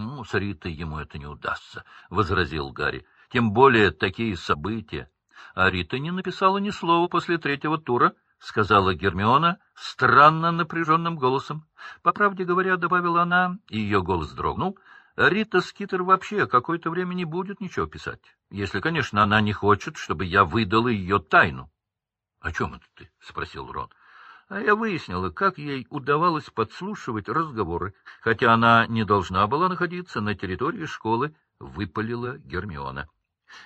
Ну, с Ритой ему это не удастся, — возразил Гарри. — Тем более такие события. А Рита не написала ни слова после третьего тура, —— сказала Гермиона странно напряженным голосом. По правде говоря, добавила она, и ее голос дрогнул, — Рита Скитер вообще какое-то время не будет ничего писать, если, конечно, она не хочет, чтобы я выдала ее тайну. — О чем это ты? — спросил Рон. А я выяснила, как ей удавалось подслушивать разговоры, хотя она не должна была находиться на территории школы, — выпалила Гермиона.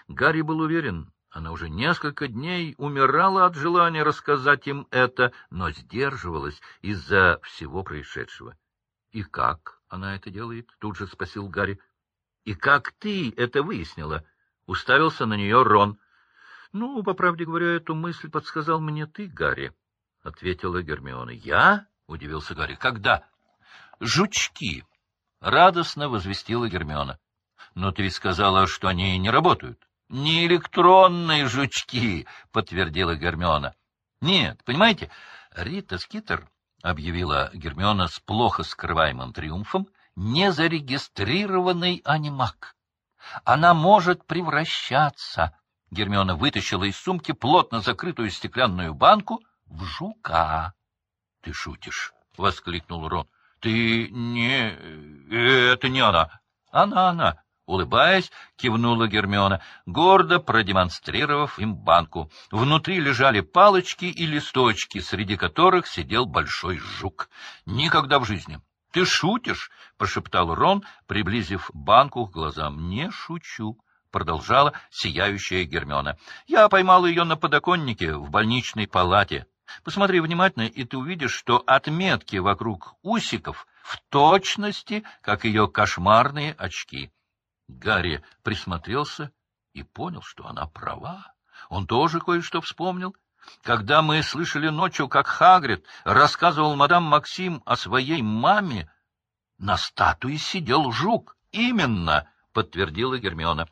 Гарри был уверен, она уже несколько дней умирала от желания рассказать им это, но сдерживалась из-за всего происшедшего. — И как она это делает? — тут же спросил Гарри. — И как ты это выяснила? — уставился на нее Рон. — Ну, по правде говоря, эту мысль подсказал мне ты, Гарри, — ответила Гермиона. — Я? — удивился Гарри. — Когда? — Жучки! — радостно возвестила Гермиона. — Но ты ведь сказала, что они не работают. — не электронные жучки, — подтвердила Гермиона. — Нет, понимаете, Рита Скитер, — объявила Гермиона с плохо скрываемым триумфом, — незарегистрированный анимак. Она может превращаться. Гермиона вытащила из сумки плотно закрытую стеклянную банку в жука. — Ты шутишь? — воскликнул Рон. — Ты не... Это не она. Она, она. Улыбаясь, кивнула Гермиона, гордо продемонстрировав им банку. Внутри лежали палочки и листочки, среди которых сидел большой жук. Никогда в жизни. — Ты шутишь? — прошептал Рон, приблизив банку к глазам. — Не шучу, — продолжала сияющая Гермиона. — Я поймал ее на подоконнике в больничной палате. Посмотри внимательно, и ты увидишь, что отметки вокруг усиков в точности, как ее кошмарные очки. Гарри присмотрелся и понял, что она права. Он тоже кое-что вспомнил. Когда мы слышали ночью, как Хагрид рассказывал мадам Максим о своей маме, на статуе сидел жук. Именно, подтвердила Гермиона.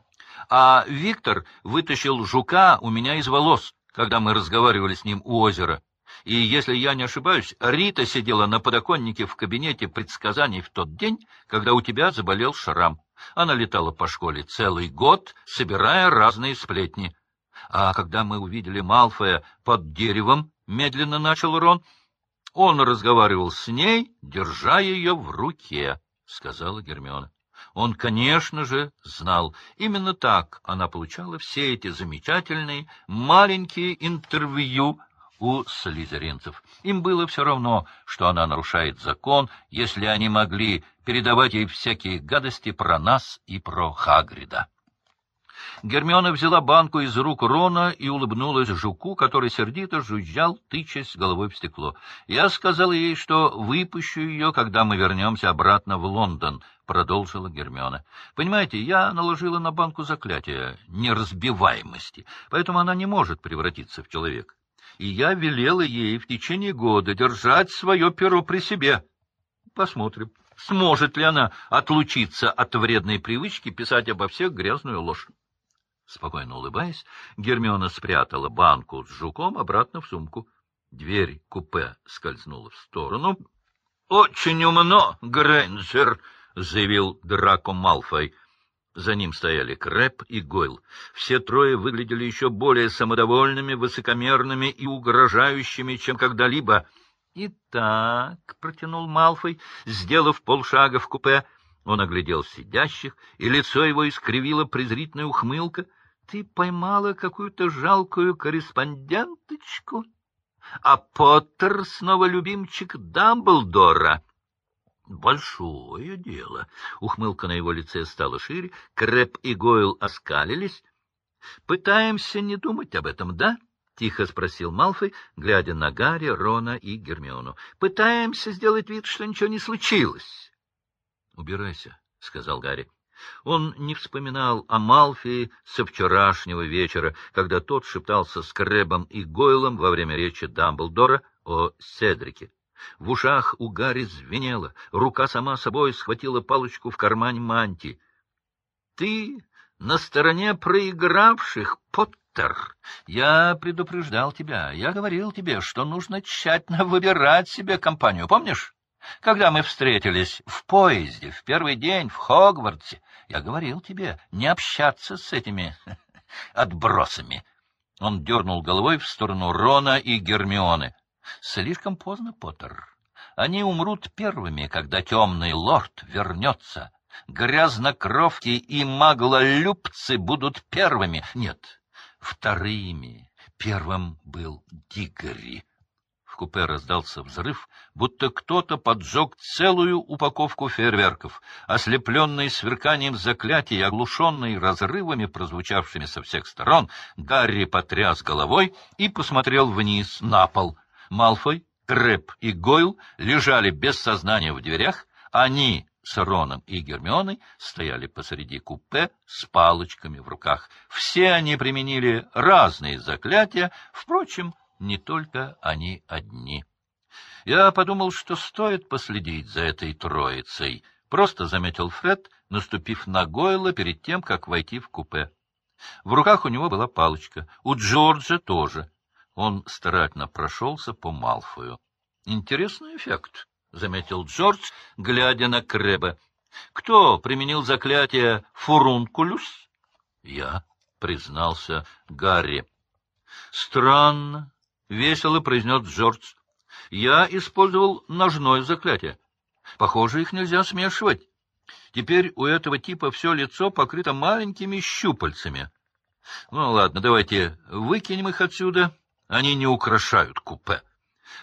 А Виктор вытащил жука у меня из волос, когда мы разговаривали с ним у озера. И, если я не ошибаюсь, Рита сидела на подоконнике в кабинете предсказаний в тот день, когда у тебя заболел шрам. Она летала по школе целый год, собирая разные сплетни. А когда мы увидели Малфоя под деревом, медленно начал Рон, он разговаривал с ней, держа ее в руке, — сказала Гермиона. Он, конечно же, знал. Именно так она получала все эти замечательные маленькие интервью у слизеринцев. Им было все равно, что она нарушает закон, если они могли передавать ей всякие гадости про нас и про Хагрида. Гермиона взяла банку из рук Рона и улыбнулась жуку, который сердито жужжал, тычась головой в стекло. «Я сказал ей, что выпущу ее, когда мы вернемся обратно в Лондон», — продолжила Гермиона. «Понимаете, я наложила на банку заклятие неразбиваемости, поэтому она не может превратиться в человека и я велела ей в течение года держать свое перо при себе. Посмотрим, сможет ли она отлучиться от вредной привычки писать обо всех грязную ложь. Спокойно улыбаясь, Гермиона спрятала банку с жуком обратно в сумку. Дверь купе скользнула в сторону. — Очень умно, Грэнджер! — заявил Драко Малфой. За ним стояли Крэп и Гойл. Все трое выглядели еще более самодовольными, высокомерными и угрожающими, чем когда-либо. — Итак, — протянул Малфой, сделав полшага в купе, он оглядел сидящих, и лицо его искривило презрительная ухмылка. — Ты поймала какую-то жалкую корреспонденточку? А Поттер снова любимчик Дамблдора. Большое дело. Ухмылка на его лице стала шире. Крэп и Гойл оскалились. Пытаемся не думать об этом, да? — тихо спросил Малфой, глядя на Гарри, Рона и Гермиону. — Пытаемся сделать вид, что ничего не случилось. — Убирайся, — сказал Гарри. Он не вспоминал о Малфии со вчерашнего вечера, когда тот шептался с Крэбом и Гойлом во время речи Дамблдора о Седрике. В ушах у Гарри звенело, рука сама собой схватила палочку в кармане мантии. — Ты на стороне проигравших, Поттер. Я предупреждал тебя, я говорил тебе, что нужно тщательно выбирать себе компанию, помнишь? Когда мы встретились в поезде в первый день в Хогвартсе, я говорил тебе не общаться с этими отбросами. Он дернул головой в сторону Рона и Гермионы. Слишком поздно, Поттер. Они умрут первыми, когда темный лорд вернется. Грязнокровки и маглолюбцы будут первыми. Нет, вторыми. Первым был Дигори. В купе раздался взрыв, будто кто-то поджег целую упаковку фейерверков. Ослепленный сверканием заклятий оглушенный разрывами, прозвучавшими со всех сторон, Гарри потряс головой и посмотрел вниз, на пол. Малфой, Крэп и Гойл лежали без сознания в дверях. Они с Роном и Гермионой стояли посреди купе с палочками в руках. Все они применили разные заклятия, впрочем, не только они одни. Я подумал, что стоит последить за этой троицей, просто заметил Фред, наступив на Гойла перед тем, как войти в купе. В руках у него была палочка, у Джорджа тоже. Он старательно прошелся по Малфою. Интересный эффект, — заметил Джордж, глядя на Крэба. — Кто применил заклятие «фурункулюс»? — Я, — признался Гарри. — Странно, — весело произнес Джордж. — Я использовал ножное заклятие. Похоже, их нельзя смешивать. Теперь у этого типа все лицо покрыто маленькими щупальцами. Ну, ладно, давайте выкинем их отсюда. Они не украшают купе.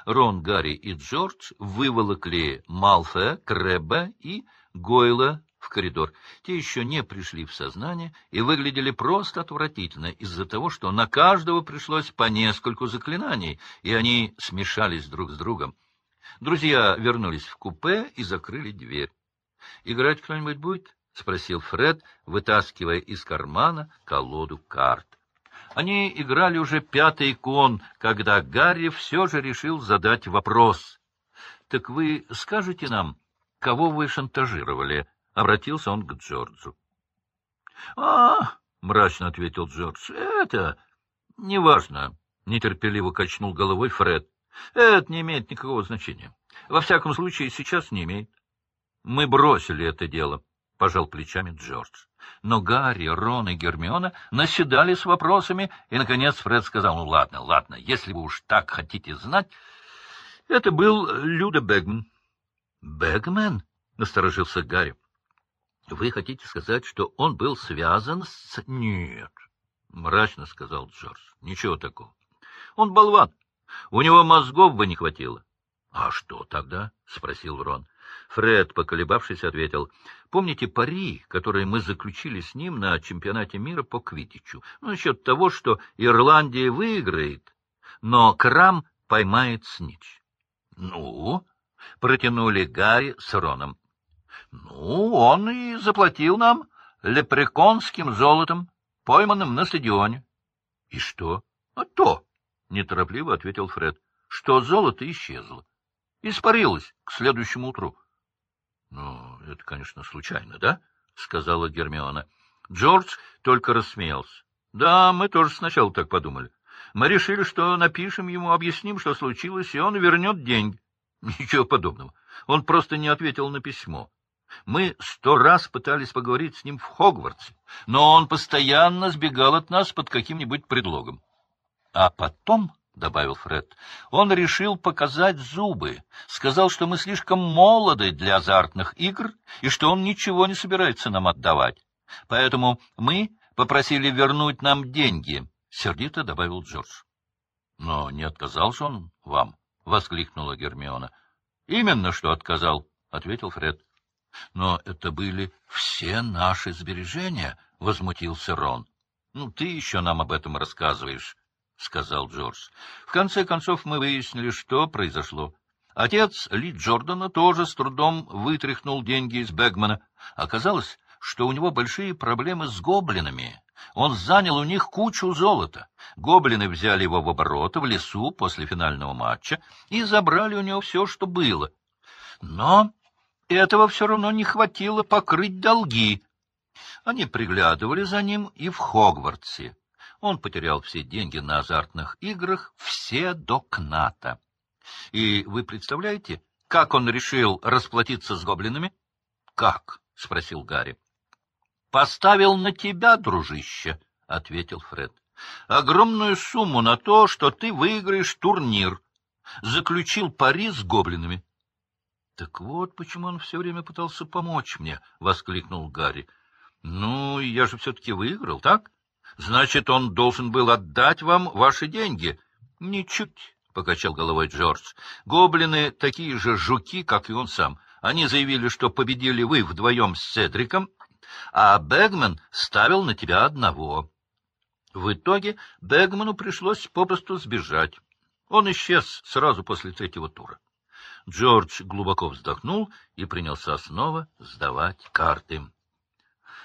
Рон, Гарри и Джордж выволокли Малфе, Крэба и Гойла в коридор. Те еще не пришли в сознание и выглядели просто отвратительно из-за того, что на каждого пришлось по нескольку заклинаний, и они смешались друг с другом. Друзья вернулись в купе и закрыли дверь. — Играть кто-нибудь будет? — спросил Фред, вытаскивая из кармана колоду карт. Они играли уже пятый кон, когда Гарри все же решил задать вопрос. — Так вы скажете нам, кого вы шантажировали? — обратился он к Джорджу. — А, — мрачно ответил Джордж, — это... — Неважно, — нетерпеливо качнул головой Фред. — Это не имеет никакого значения. Во всяком случае, сейчас не имеет. Мы бросили это дело, — пожал плечами Джордж. Но Гарри, Рон и Гермиона наседали с вопросами, и, наконец, Фред сказал, ну ладно, ладно, если вы уж так хотите знать, это был Люда Бегман. — Бегман? — насторожился Гарри. — Вы хотите сказать, что он был связан с... — Нет, — мрачно сказал Джордж. — Ничего такого. Он болван. У него мозгов бы не хватило. — А что тогда? — спросил Рон. Фред, поколебавшись, ответил. — Помните пари, которые мы заключили с ним на чемпионате мира по квитичу? Ну, насчет того, что Ирландия выиграет, но Крам поймает снич. — Ну? — протянули Гарри с Роном. — Ну, он и заплатил нам лепреконским золотом, пойманным на стадионе. — И что? — А то, — неторопливо ответил Фред, — что золото исчезло. Испарилось к следующему утру. — Ну, это, конечно, случайно, да? — сказала Гермиона. Джордж только рассмеялся. — Да, мы тоже сначала так подумали. Мы решили, что напишем ему, объясним, что случилось, и он вернет деньги. Ничего подобного. Он просто не ответил на письмо. Мы сто раз пытались поговорить с ним в Хогвартсе, но он постоянно сбегал от нас под каким-нибудь предлогом. А потом, — добавил Фред, — он решил показать зубы, сказал, что мы слишком молоды для азартных игр и что он ничего не собирается нам отдавать. Поэтому мы попросили вернуть нам деньги, — сердито добавил Джордж. — Но не отказал же он вам? — воскликнула Гермиона. — Именно что отказал, — ответил Фред. — Но это были все наши сбережения, — возмутился Рон. — Ну, ты еще нам об этом рассказываешь, — сказал Джордж. В конце концов мы выяснили, что произошло. Отец Ли Джордана тоже с трудом вытряхнул деньги из Бэгмана. Оказалось, что у него большие проблемы с гоблинами. Он занял у них кучу золота. Гоблины взяли его в оборот в лесу после финального матча и забрали у него все, что было. Но этого все равно не хватило покрыть долги. Они приглядывали за ним и в Хогвартсе. Он потерял все деньги на азартных играх, все до кната. И вы представляете, Как он решил расплатиться с гоблинами? — Как? — спросил Гарри. — Поставил на тебя, дружище, — ответил Фред. — Огромную сумму на то, что ты выиграешь турнир. Заключил пари с гоблинами. — Так вот почему он все время пытался помочь мне, — воскликнул Гарри. — Ну, я же все-таки выиграл, так? Значит, он должен был отдать вам ваши деньги. — Ничуть, — покачал головой Джордж. — Гоблины такие же жуки, как и он сам. Они заявили, что победили вы вдвоем с Седриком, а Бэгман ставил на тебя одного. В итоге Бэгману пришлось попросту сбежать. Он исчез сразу после третьего тура. Джордж глубоко вздохнул и принялся снова сдавать карты.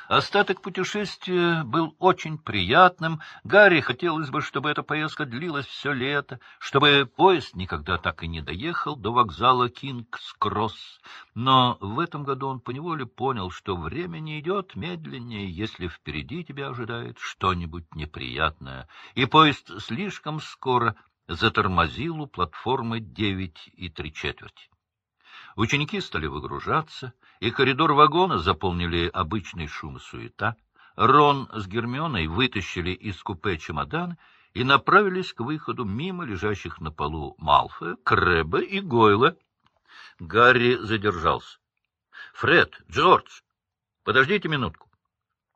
Остаток путешествия был очень приятным. Гарри хотелось бы, чтобы эта поездка длилась все лето, чтобы поезд никогда так и не доехал до вокзала Кингс-Кросс. Но в этом году он поневоле понял, что время не идет медленнее, если впереди тебя ожидает что-нибудь неприятное, и поезд слишком скоро затормозил у платформы девять и три четверти. Ученики стали выгружаться, и коридор вагона заполнили обычный шум и суета. Рон с Гермионой вытащили из купе чемодан и направились к выходу мимо лежащих на полу Малфоя, Крэба и Гойла. Гарри задержался. — Фред, Джордж, подождите минутку.